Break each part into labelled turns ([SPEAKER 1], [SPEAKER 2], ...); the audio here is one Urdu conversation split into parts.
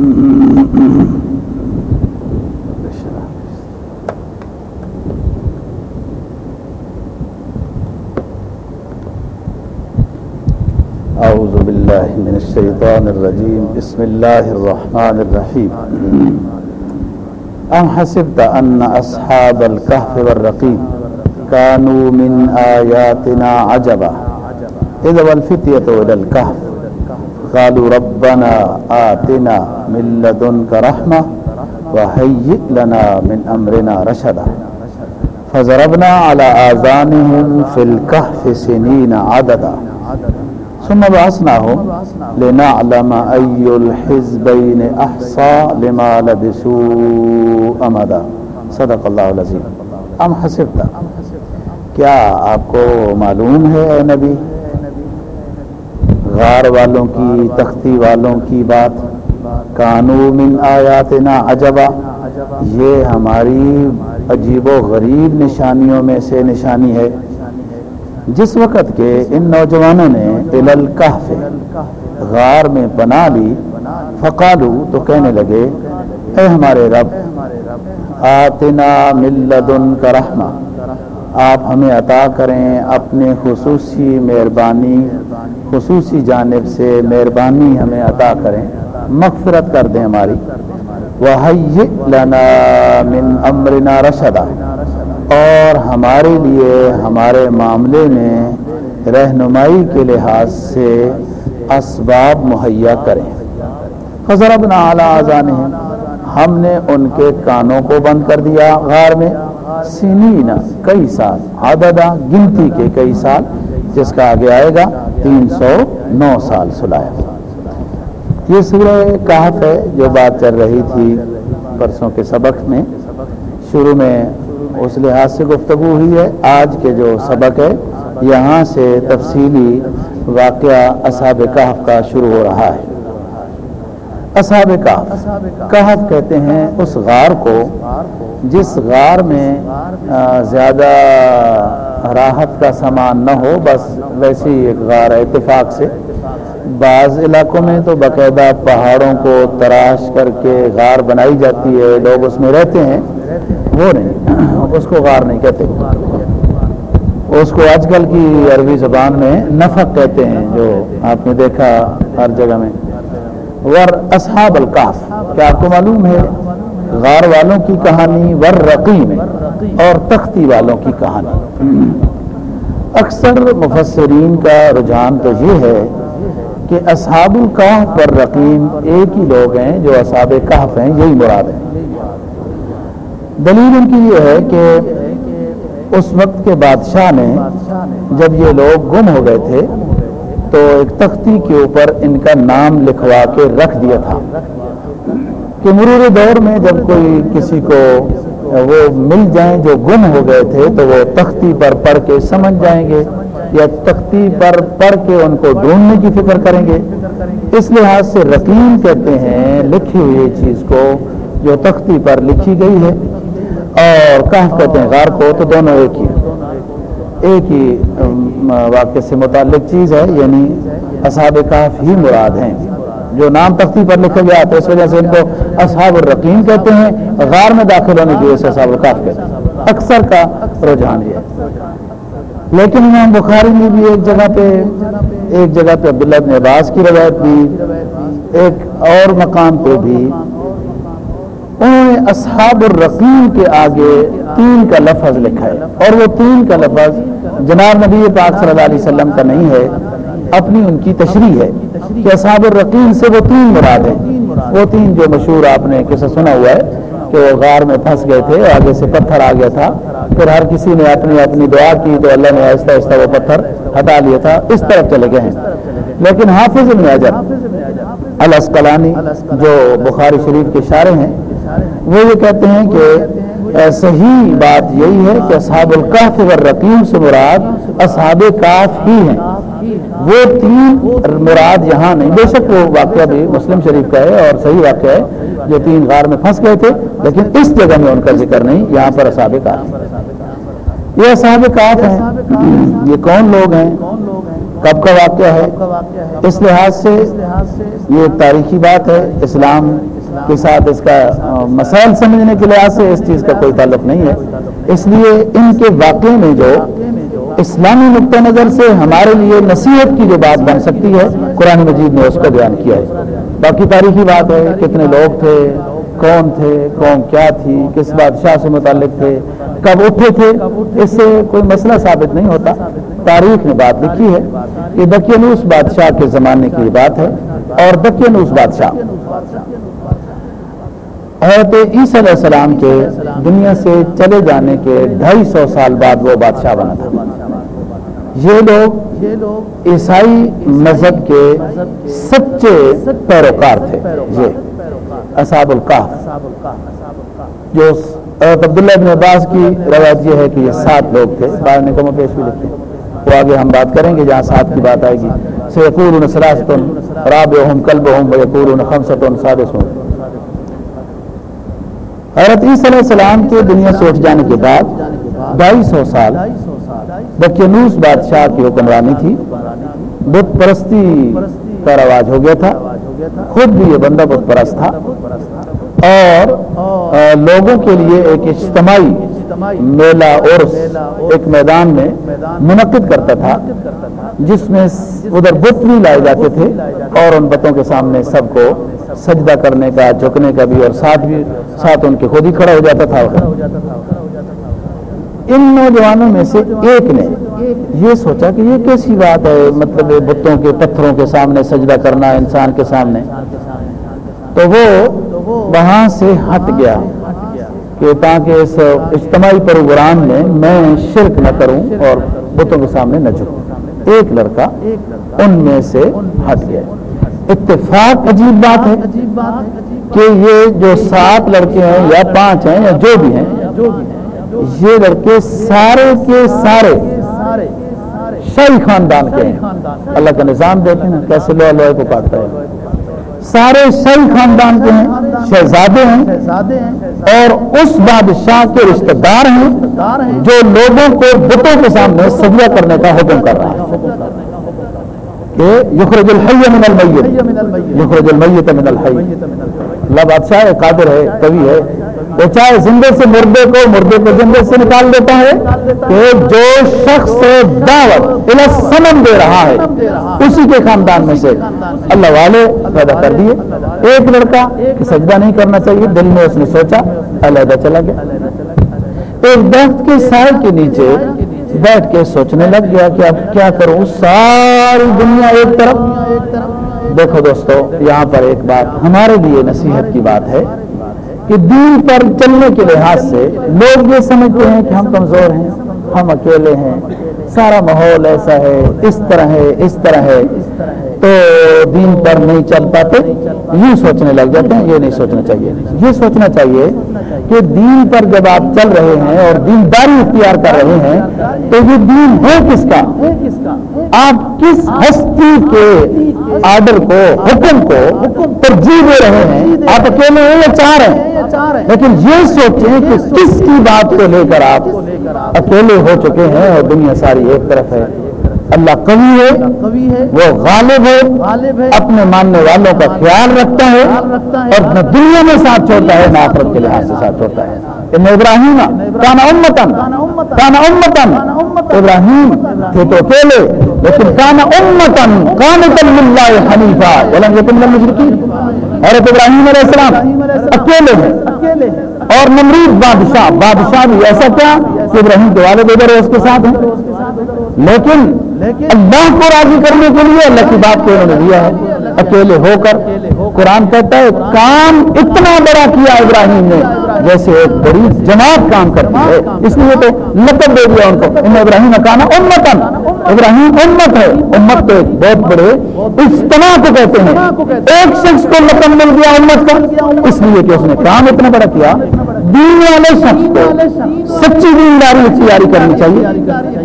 [SPEAKER 1] أعوذ بالله من الشيطان الرجيم. بسم الله الرحمن الرحيم. أم حسبت أن أصحاب الكهف والرقيب كانوا من آياتنا عجبا؟ إذا والفتية إلى الكهف. قالوا ربنا آتنا من لدنك رحمة وهيئ لنا من أمرنا رشدا. فضربنا على آذانهم في الكهف سنين عددا. ثم بعثناهم لنعلم أي الحزبين أحصى لما لبسوا أمدا. صدق الله العظيم. ام حسبتا کیا آپ کو معلوم ہے اے نبی؟ غار والوں کی، تختی والوں کی بات۔ کانو من آیاتنا عجبا۔ یہ ہماری عجیب و غریب نشانیوں میں سے نشانی ہے۔ جس وقت کے ان نوجوانوں نے الکحف غار میں بنا لی، فقالو تو کہنے لگے، اے ہمارے رب، آتنا ملدن کا رحمہ۔ آپ ہمیں عطا کریں اپنے خصوصی مہربانی، خصوصی جانب سے مہربانی ہمیں عطا کریں۔ مغفرت کر دیں ہماری۔ وحی لنا من امرنا رشدا۔ اور ہمارے لیے، ہمارے معاملے میں رہنمائی کے لحاظ سے اسباب مہیا کریں۔ فضر ابن اعلیٰ ہم نے ان کے کانوں کو بند کر دیا غار میں۔ سنین کئی سال عددہ گنتی کے کئی سال، جس کا آگے آئے گا، تین سو نو سال سلایا۔ یہ سورہ کہف ہے جو بات چل رہی تھی پرسوں کے سبق میں۔ شروع میں اس لحاظ سے گفتگو ہوئی ہے، آج کے جو سبق ہے، یہاں سے تفصیلی واقعہ اصحاب کہف کا شروع ہو رہا ہے۔ اصحاب کہف کہف کہتے ہیں اس غار کو جس غار میں زیادہ راحت کا سامان نہ ہو، بس ویسی ایک غار ہے، اتفاق سے۔ بعض علاقوں میں تو باقاعدہ پہاڑوں کو تراش کر کے غار بنائی جاتی ہے، لوگ اس میں رہتے ہیں، وہ نہیں، اس کو غار نہیں کہتے۔ اس کو آج کل کی عربی زبان میں نفق کہتے ہیں، جو آپ نے دیکھا ہر جگہ میں۔ ور اصحاب القاف، کیا آپ کو معلوم ہے؟ غار والوں کی کہانی ور رقیم اور تختی والوں کی کہانی۔ اکثر مفسرین کا رجحان تو یہ ہے کہ اصحاب القاف پر رقیم ایک ہی لوگ ہیں جو اصحاب کہف ہیں، یہی مراد ہے دلیل ان کی یہ ہے کہ اس وقت کے بادشاہ نے جب یہ لوگ گم ہو گئے تھے تو ایک تختی کے اوپر ان کا نام لکھوا کے رکھ دیا تھا۔ کہ مرور دور میں جب کوئی کسی کو وہ مل جائیں جو گم ہو گئے تھے تو وہ تختی پر پڑھ کے سمجھ جائیں گے یا تختی پر پڑھ کے ان کو ڈھونڈنے کی فکر کریں گے۔ اس لحاظ سے رقیم کہتے ہیں لکھی ہوئی چیز کو جو تختی پر لکھی گئی ہے اور کہف کہتے ہیں غار کو تو دونوں ایک ہی ایک ہی واقع سے متعلق چیز ہے یعنی اصحاب کہف ہی مراد ہیں۔ جو نام تختی پر لکھا گیا تو اس وجہ سے ان کو اصحاب الرقیم کہتے ہیں، غار میں داخل ہونے کی وجہ سے اصحاب القاف کہتے ہیں۔ اکثر کا رجحان یہ ہے۔ لیکن امام بخاری نے بھی ایک جگہ پہ، ایک جگہ پہ عبداللہ بن عباس کی روایت بھی ایک اور مقام پہ بھی۔ انہوں نے اصحاب الرقیم کے آگے تین کا لفظ لکھا ہے۔ اور وہ تین کا لفظ جناب نبی پاک صلی اللہ علیہ وسلم کا نہیں ہے۔ اپنی ان کی تشریح ہے کہ اصحاب الرقیم سے وہ تین مراد ہیں۔ وہ تین جو مشہور آپ نے کسے سنا ہوا ہے کہ وہ غار میں پھنس گئے تھے، آگے سے پتھر آ گیا تھا۔ پھر ہر کسی نے اپنی اپنی دعا کی تو اللہ نے آہستہ آہستہ وہ پتھر ہٹا لیا تھا۔ اس طرف چلے گئے ہیں۔ لیکن حافظ ابن حجر الاسقلانی، جو بخاری شریف کے شارے ہیں، وہ یہ کہتے ہیں کہ صحیح بات یہی ہے کہ اصحاب القاف والرقیم سے مراد اصحاب کاف ہی ہیں۔ وہ تین مراد یہاں نہیں، بے شک وہ واقعہ بھی مسلم شریف کا ہے اور صحیح واقعہ ہے جو تین غار میں پھنس گئے تھے، لیکن اس جگہ میں ان کا ذکر نہیں، یہاں پر اصحاب کاف یہ اصحاب کاف ہیں۔ یہ کون لوگ ہیں؟ کب کا واقعہ ہے؟ اس لحاظ سے یہ تاریخی بات ہے، اسلام کے ساتھ اس کا مسائل سمجھنے کے لحاظ سے اس چیز کا کوئی تعلق نہیں ہے۔ اس لیے ان کے واقعے میں جو اسلامی نقطۂ نظر سے ہمارے لیے نصیحت کی جو بات بن سکتی ہے، قرآن مجید نے اس کو بیان کیا ہے۔ باقی تاریخی بات ہے، کتنے لوگ تھے، کون تھے قوم کیا تھی، کس بادشاہ سے متعلق تھے، کب اٹھے تھے، اس سے کوئی مسئلہ ثابت نہیں ہوتا۔ تاریخ نے بات لکھی ہے کہ دکینوس بادشاہ کے زمانے کی بات ہے اور دکینوس بادشاہ۔ حضرت عیسی علیہ السلام کے دنیا سے چلے جانے کے ڈھائی سو سال بعد وہ بادشاہ بنا تھا۔ یہ لوگ عیسائی مذہب کے سچے پیروکار تھے۔ یہ اصحاب القاف جو حضرت عبداللہ بن عباس کی روایت یہ ہے کہ یہ سات لوگ تھے۔ بعد نے کم پیش بھی لکھتے ہیں۔ وہ آگے ہم بات کریں گے جہاں سات کی بات آئے گی۔ سیقور سراستن راب ہوں کلب ہوں یقور خمسط سادس ہوں حضرت عیسی علیہ السلام کے دنیا سے اٹھ جانے کے بعد ڈھائی سو سال بکینوس بادشاہ کی حکمرانی تھی۔ بت پرستی کا رواج ہو گیا تھا۔ خود بھی یہ بندہ بت پرست تھا۔ اور لوگوں کے لیے ایک اجتماعی میلہ اور ایک میدان میں منعقد کرتا تھا، جس میں ادھر بت بھی لائے جاتے تھے اور ان بتوں کے سامنے سب کو سجدہ کرنے کا، جھکنے کا بھی اور ساتھ بھی، ساتھ ان کے خود ہی کھڑا ہو جاتا تھا۔ ان نوجوانوں میں سے ایک نے یہ سوچا کہ یہ کیسی بات ہے؟ مطلب بتوں کے پتھروں کے سامنے سجدہ کرنا انسان کے سامنے۔ تو وہ وہاں سے ہٹ گیا کہ تاکہ اس اجتماعی پروگرام میں میں شرک نہ کروں اور بتوں کے سامنے نہ جھکوں۔ ایک لڑکا ان میں سے ہٹ گیا۔ اتفاق عجیب بات ہے کہ یہ جو سات لڑکے ہیں یا پانچ ہیں یا جو بھی ہیں، یہ لڑکے سارے کے سارے شاہی خاندان کے ہیں۔ اللہ کا نظام دیکھیں نا، کیسے لوہے لوہے کو کاٹتا ہے۔ سارے شاہی خاندان کے ہیں، شہزادے ہیں، اور اس بادشاہ کے رشتہ دار ہیں جو لوگوں کو بتوں کے سامنے سجیہ کرنے کا حکم کر رہا ہے۔ کہ یخرج الحی من المیت. یخرج المیت من الحی. اللہ بادشاہ ہے قادر ہے کبھی ہے. وہ چاہے زندے سے مردے کو مردے کو زندے سے نکال دیتا ہے کہ جو شخص دعوت سمن دے رہا ہے اسی کے خاندان میں سے اللہ والے پیدا کر دیے۔ ایک لڑکا سجدہ نہیں کرنا چاہیے دل میں اس نے سوچا علیحدہ چلا گیا۔ ایک درخت کے سائے کے نیچے بیٹھ کے سوچنے لگ گیا کہ اب کیا کروں؟ ساری دنیا ایک طرف۔ دیکھو دوستو، یہاں پر ایک بات ہمارے لیے نصیحت کی بات ہے کہ دین پر چلنے کے لحاظ سے لوگ یہ سمجھتے ہیں کہ ہم کمزور ہیں، ہم اکیلے ہیں، سارا ماحول ایسا ہے، اس طرح ہے، اس طرح ہے۔ تو دین پر نہیں چل پاتے یہ سوچنے لگ جاتے ہیں، یہ نہیں سوچنا چاہیے۔ یہ سوچنا چاہیے کہ دین پر جب آپ چل رہے ہیں اور دینداری اختیار کر رہے ہیں، تو یہ دین ہے کس کا؟ آپ کس ہستی کے آرڈر کو، حکم کو ترجیح دے رہے ہیں؟ آپ اکیلے ہیں یا چار ہیں؟ لیکن یہ سوچیں کہ کس کی بات کو لے کر آپ اکیلے ہو چکے ہیں اور دنیا ساری ایک طرف ہے۔ اللہ قوی ہے وہ غالب ہے اپنے ماننے والوں کا خیال رکھتا ہے اور نہ دنیا میں ساتھ چھوڑتا ہے نہ آفرت کے لحاظ سے ساتھ چھوڑتا ہے۔ ابراہیم کانا امتن کانا امتن ابراہیم تھے تو اکیلے لیکن کانا امتن کان اللہ حنیفہ مشرقی حضرت ابراہیم علیہ السلام اکیلے ہیں۔ اور نمرود بادشاہ بادشاہ بھی ایسا کیا؟ کہ ابراہیم کے والد ادھر اس کے ساتھ ہیں۔ لیکن اللہ کو راضی کرنے کے لیے اللہ کی بات کو انہوں نے دیا ہے۔ اکیلے ہو کر قرآن کہتا ہے، کام اتنا بڑا کیا ابراہیم نے۔ جیسے ایک بڑی جماعت کام کرتی ہے۔ اس لیے تو لقب دے دیا ان کو۔ ان ابراہیم کانا امتن ابراہیم امت ہے۔ امت تو ایک بہت بڑے اجتماع کو کہتے ہیں۔ ایک شخص کو لقب مل گیا امت کا۔ اس لیے کہ اس نے کام اتنا بڑا کیا۔ دین والے شخص کو سچی دینداری اختیاری کرنی چاہیے۔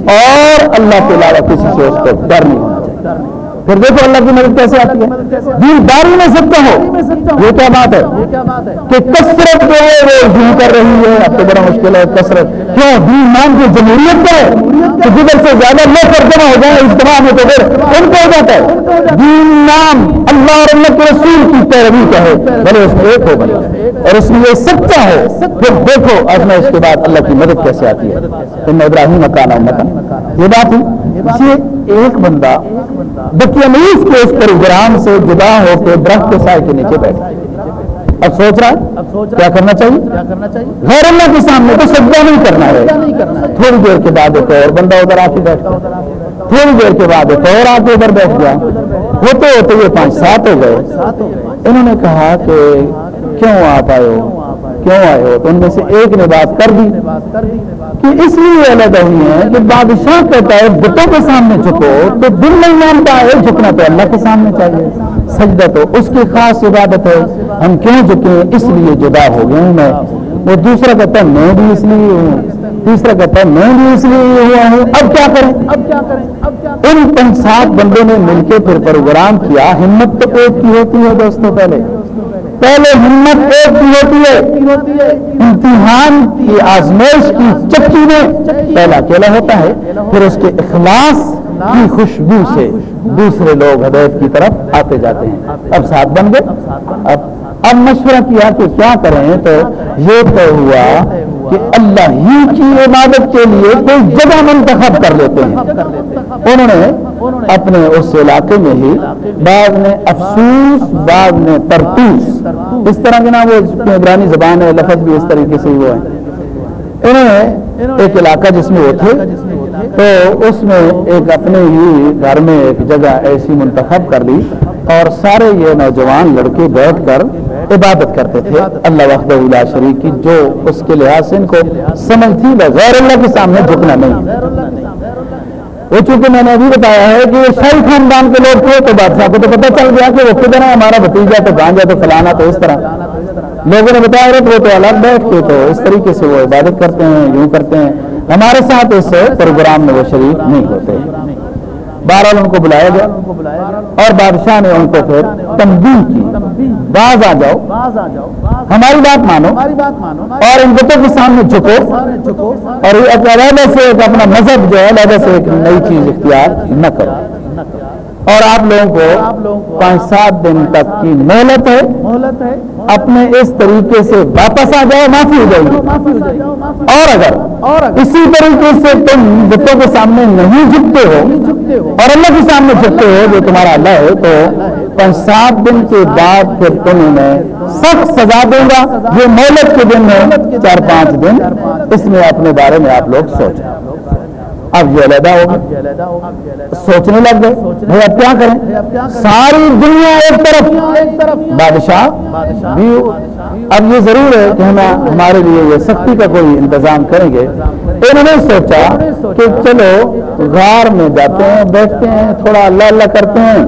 [SPEAKER 1] اور اللہ کے علاوہ کسی سے اس کو ڈر نہیں ہونا چاہیے۔ پھر دیکھو اللہ کی مدد کیسے آتی ہے۔ دین داری میں سکتا ہو۔ یہ کیا بات ہے؟ کہ کثرت جو ہے وہ یوں کر رہی ہے۔ اب تو بڑا مشکل ہے کثرت۔ کیوں دین نام کی جمہوریت کا ہے؟ کہ جدھر سے زیادہ لوگ پر جمع ہو جائیں اجتماع میں تو پھر ان کو ہو جاتا ہے۔ دین نام اللہ اور اللہ کے رسول کی پیروی کا ہے۔ بھلے اس میں ایک ہو، بھلے۔ اور اس میں یہ سچا ہو پھر دیکھو اب میں اس کے بعد اللہ کی مدد کیسے آتی ہے۔ ابراہیم مکان مکان یہ بات ہے ایک بندہ بکیانیس کے اس پروگرام سے جدا ہو کے درخت کے سائے کے نیچے بیٹھا اب سوچ رہا ہے؟ کیا کرنا چاہیے؟ غیر اللہ کے سامنے تو سجدہ نہیں کرنا ہے۔ تھوڑی دیر کے بعد ایک اور بندہ ادھر آ کے بیٹھا تھوڑی دیر کے بعد ایک اور آ کے ادھر بیٹھ گیا۔ ہوتے ہوتے یہ پانچ سات ہو گئے۔ انہوں نے کہا کہ کیوں آپ آئے ہو؟ کیوں آئے ہو؟ تو ان میں سے ایک نے بات کر دی کہ اس لیے الگ ہوئی ہے کہ بادشاہ کہتا ہے بتوں کے سامنے جھکو تو دل نہیں مانتا ہے، جھکنا تو اللہ کے سامنے چاہیے۔ سجدہ تو اس کی خاص عبادت ہے۔ ہم کیوں جھکیں؟ اس لیے جدا ہو گئے ہوں میں۔ وہ دوسرا کہتا ہے، میں بھی اس لیے ہوں۔ تیسرا کہتا ہے، میں بھی اس لیے ہوا ہوں۔ اب کیا کریں؟ اب کیا کریں ان پانچ سات بندوں نے مل کے پھر پروگرام کیا، ہمت تو ایک کی ہوتی ہے دوستوں پہلے۔ پہلے ہمت ایک کی ہوتی ہے، امتحان کی آزمائش کی چکی میں پہلا اکیلا ہوتا ہے، پھر اس کے اخلاص کی خوشبو سے دوسرے لوگ ہدایت کی طرف آتے جاتے ہیں۔ اب ساتھ بن گئے۔ اب اب مشورہ کیا کہ کیا کریں تو یہ طے ہوا کہ اللہ ہی کی عبادت کے لیے کوئی جگہ منتخب کر لیتے ہیں۔ انہوں نے اپنے اس علاقے میں ہی بعض نے افسوس، بعض نے ترتیس۔ اس طرح کے نا وہ عبرانی زبان ہے، لفظ بھی اس طریقے سے وہ ہے۔ انہوں نے ایک علاقہ جس میں وہ تھے، تو اس میں ایک اپنے ہی گھر میں ایک جگہ ایسی منتخب کر لی۔ اور سارے یہ نوجوان لڑکے بیٹھ کر عبادت کرتے تھے۔ اللہ وحد اللہ شریف کی جو اس کے لحاظ سے ان کو سمجھ تھی غیر اللہ کے سامنے جھکنا نہیں۔ وہ چونکہ میں نے ابھی بتایا ہے کہ شاہی خاندان کے لوگ تھے، تو بادشاہ کو تو پتہ چل گیا کہ وہ کدھر ہے، ہمارا بھتیجا تو گانجا تو فلانا تو اس طرح۔ لوگوں نے بتایا رہے وہ تو الگ بیٹھ کے تو اس طریقے سے وہ عبادت کرتے ہیں، یوں کرتے ہیں۔ ہمارے ساتھ اس پروگرام میں وہ شریک نہیں ہوتے۔ بہرحال ان کو بلایا گیا اور بادشاہ نے ان کو پھر تنبیہ کی۔ باز آ جاؤ۔ ہماری بات مانو۔ اور ان بتوں کے سامنے جھکو۔ اور علیحدہ سے ایک اپنا مذہب جو ہے علیحدہ سے ایک نئی چیز اختیار نہ کرو۔ اور آپ لوگوں کو پانچ سات دن تک کی محلت ہے اپنے اس طریقے سے واپس آ جائے معافی ہو جائے گی۔ اور اگر اسی طریقے سے تم بتوں کے سامنے نہیں جھکتے ہو اور اللہ کے سامنے جھکتے ہو جو تمہارا اللہ ہے تو پانچ سات دن کے بعد پھر تم انہیں سخت سزا دوں گا۔ یہ محلت کے دن ہے چار پانچ دن اس میں اپنے بارے میں آپ لوگ سوچیں۔ اب یہ علیحدہ ہوگا۔ سوچنے لگ گئے۔ بھائی اب کیا کریں؟ ساری دنیا ایک طرف۔ بادشاہ بھی اب یہ ضرور ہے کہ ہم ہمارے لیے یہ سختی کا کوئی انتظام کریں گے۔ انہوں نے سوچا کہ چلو غار میں جاتے ہیں، بیٹھتے ہیں، تھوڑا اللہ اللہ کرتے ہیں۔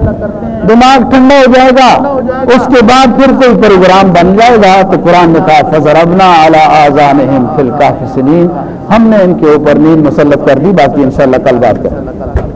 [SPEAKER 1] دماغ ٹھنڈا ہو جائے گا۔ اس کے بعد پھر کوئی پروگرام بن جائے گا تو قرآن نے کہا فضر ابنا اعلیٰ آزان ہم نے ان کے اوپر نیند مسلط کر دی، باقی انشاءاللہ کل بات کریں۔